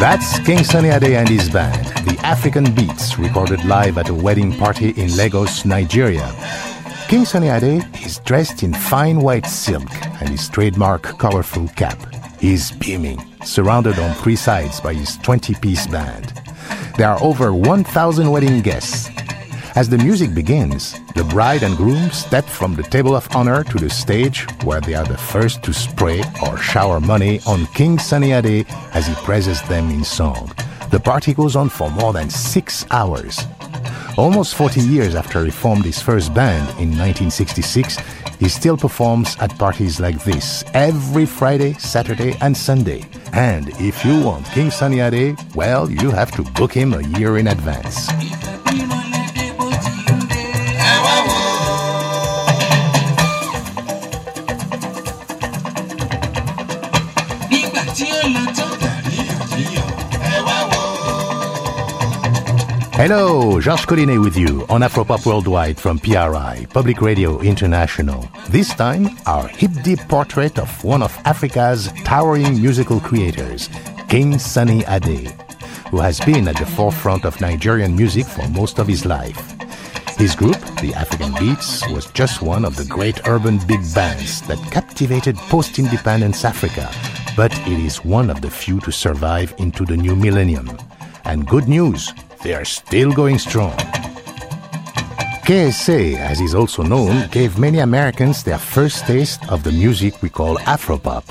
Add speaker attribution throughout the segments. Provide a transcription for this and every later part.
Speaker 1: That's King Sunny Ade and his band, the African Beats, recorded live at a wedding party in Lagos, Nigeria. King Sunny Ade is dressed in fine white silk and his trademark colorful cap. He's beaming, surrounded on three sides by his 20 piece band. There are over 1,000 wedding guests. As the music begins, the bride and groom step from the table of honor to the stage where they are the first to spray or shower money on King Sunny Ade as he praises them in song. The party goes on for more than six hours. Almost 40 years after he formed his first band in 1966, he still performs at parties like this every Friday, Saturday, and Sunday. And if you want King Sunny Ade, well, you have to book him a year in advance. Hello, Georges Collinet with you on Afropop Worldwide from PRI, Public Radio International. This time, our hip deep portrait of one of Africa's towering musical creators, King Sunny Ade, who has been at the forefront of Nigerian music for most of his life. His group, the African Beats, was just one of the great urban big bands that captivated post independence Africa, but it is one of the few to survive into the new millennium. And good news, they are still going strong. KSA, as is also known, gave many Americans their first taste of the music we call Afropop.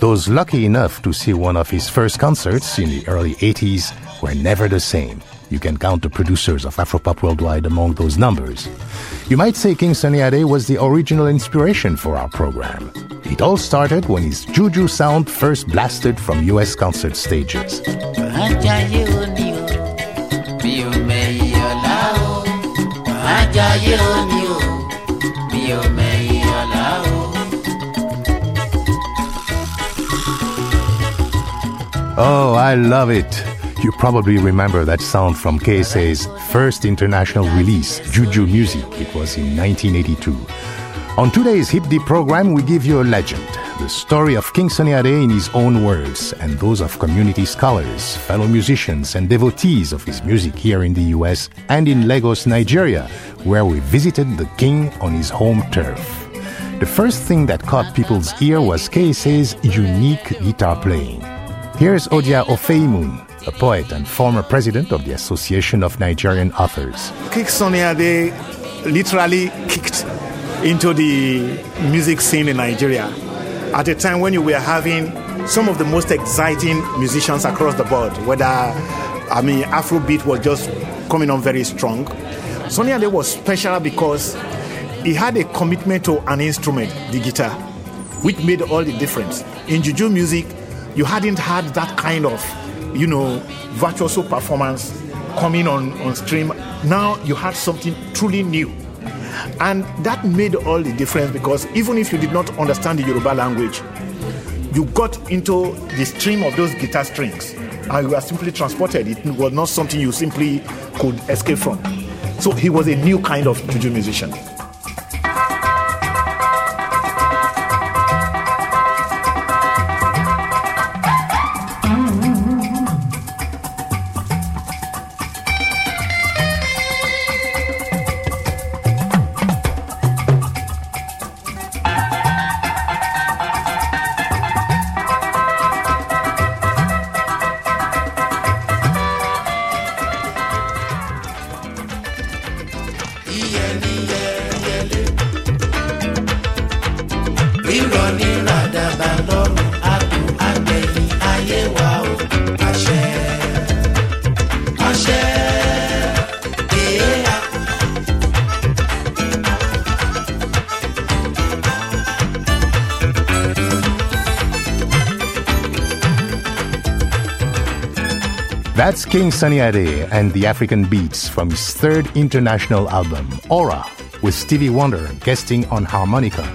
Speaker 1: Those lucky enough to see one of his first concerts in the early 80s were never the same. You can count the producers of Afropop worldwide among those numbers. You might say King Sunny Ade was the original inspiration for our program. It all started when his Juju sound first blasted from US concert stages. Oh, I love it. You probably remember that sound from KSA's first international release, Juju Music. It was in 1982. On today's Hip Deep program, we give you a legend, the story of King Sunny Ade in his own words, and those of community scholars, fellow musicians, and devotees of his music here in the US and in Lagos, Nigeria, where we visited the king on his home turf. The first thing that caught people's ear was KSA's unique guitar playing. Here's Odia Ofeimun, a poet and former president of the Association of Nigerian Authors.
Speaker 2: Sunny Ade literally kicked into the music scene in Nigeria at a time when you were having some of the most exciting musicians across the board, whether, I mean, Afrobeat was just coming on very strong. Sunny Ade was special because he had a commitment to an instrument, the guitar, which made all the difference. In Juju music, you hadn't had that kind of, you know, virtuoso performance coming on, on stream. Now you had something truly new. And that made all the difference because even if you did not understand the Yoruba language, you got into the stream of those guitar strings and you were simply transported. It was not something you simply could escape from. So he was a new kind of Juju musician.
Speaker 1: That's King Sunny Ade and the African Beats from his third international album, Aura, with Stevie Wonder guesting on harmonica.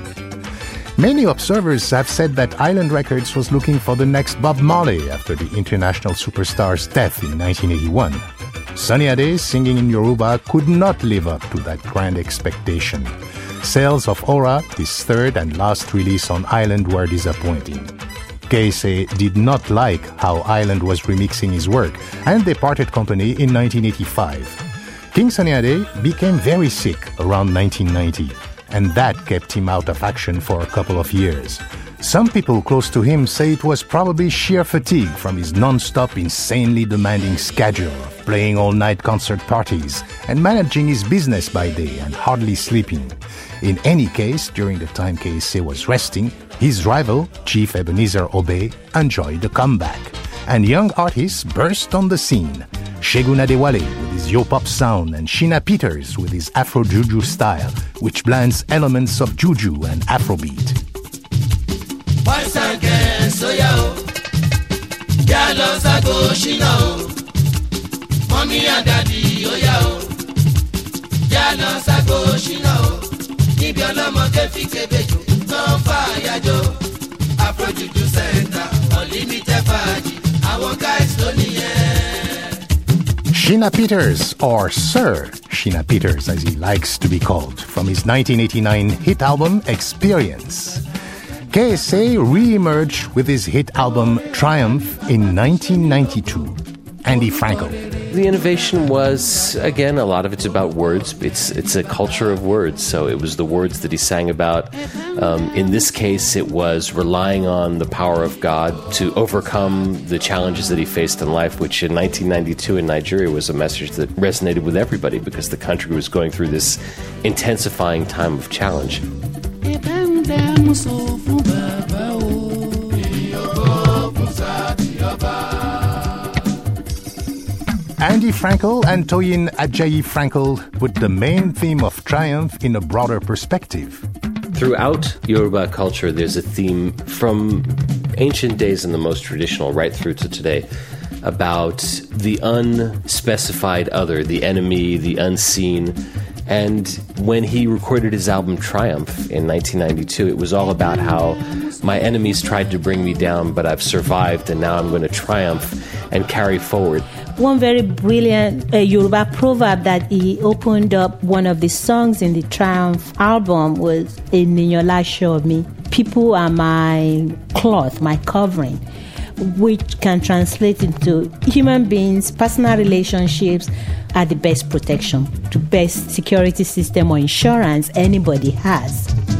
Speaker 1: Many observers have said that Island Records was looking for the next Bob Marley after the international superstar's death in 1981. Sunny Ade singing in Yoruba could not live up to that grand expectation. Sales of Aura, his third and last release on Island, were disappointing. Keese did not like how Island was remixing his work, and they parted company in 1985. King Sunny Ade became very sick around 1990, and that kept him out of action for a couple of years. Some people close to him say it was probably sheer fatigue from his non-stop, insanely demanding schedule of playing all-night concert parties and managing his business by day and hardly sleeping. In any case, during the time Keese was resting, his rival, Chief Ebenezer Obey, enjoyed the comeback. And young artists burst on the scene. Segun Adewale with his yo-pop sound and Shina Peters with his Afro-Juju style, which blends elements of Juju and Afrobeat.
Speaker 3: Boys and girls o yà lọ ságo ṣínà o mọ́mí and oya o yà lọ ságo ṣínà o níbi ọlọ́mọdé fi kébèjò tán fà yájò àfojúdú unlimited fàájì àwọn guys ló nìyẹn.
Speaker 1: Shina Peters, or Sir Shina Peters as he likes to be called, from his 1989 hit album Experience. KSA re-emerged with his hit album Triumph in 1992. Andy Frankel.
Speaker 4: The innovation was again a lot of it's about words. It's it's a culture of words. So it was the words that he sang about. Um, in this case, it was relying on the power of God to overcome the challenges that he faced in life. Which in 1992 in Nigeria was a message that resonated with everybody because the country was going through this intensifying time of challenge.
Speaker 1: Andy Frankel and Toyin Ajayi Frankel put the main theme of triumph in a broader perspective.
Speaker 4: Throughout Yoruba culture, there's a theme from ancient days and the most traditional right through to today about the unspecified other, the enemy, the unseen. And when he recorded his album Triumph in 1992, it was all about how my enemies tried to bring me down, but I've survived, and now I'm going to triumph and carry forward.
Speaker 5: One very brilliant uh, Yoruba proverb that he opened up one of the songs in the Triumph album was Eniyan Lasho Me. People are my cloth, my covering, which can translate into human beings, personal relationships are the best protection, the best security system or insurance anybody has.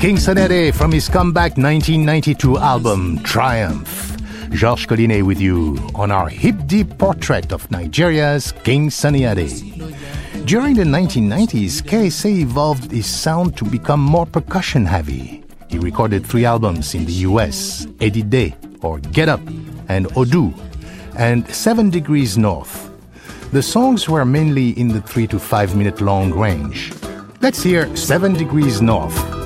Speaker 1: King Sunny Ade from his comeback 1992 album Triumph. Georges Collinet with you on our hip deep portrait of Nigeria's King Sunny Ade. During the 1990s, KSA evolved his sound to become more percussion heavy. He recorded three albums in the US Eddie Day, or Get Up, and Odu, and Seven Degrees North. The songs were mainly in the three to five minute long range. Let's hear Seven Degrees North.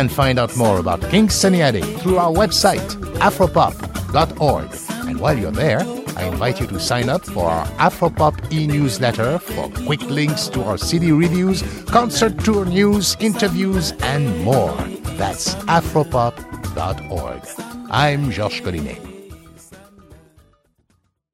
Speaker 1: Can find out more about King Sunny Ade through our website, afropop.org. And while you're there, I invite you to sign up for our Afropop e-newsletter for quick links to our CD reviews, concert tour news, interviews, and more. That's afropop.org. I'm Georges Collinet.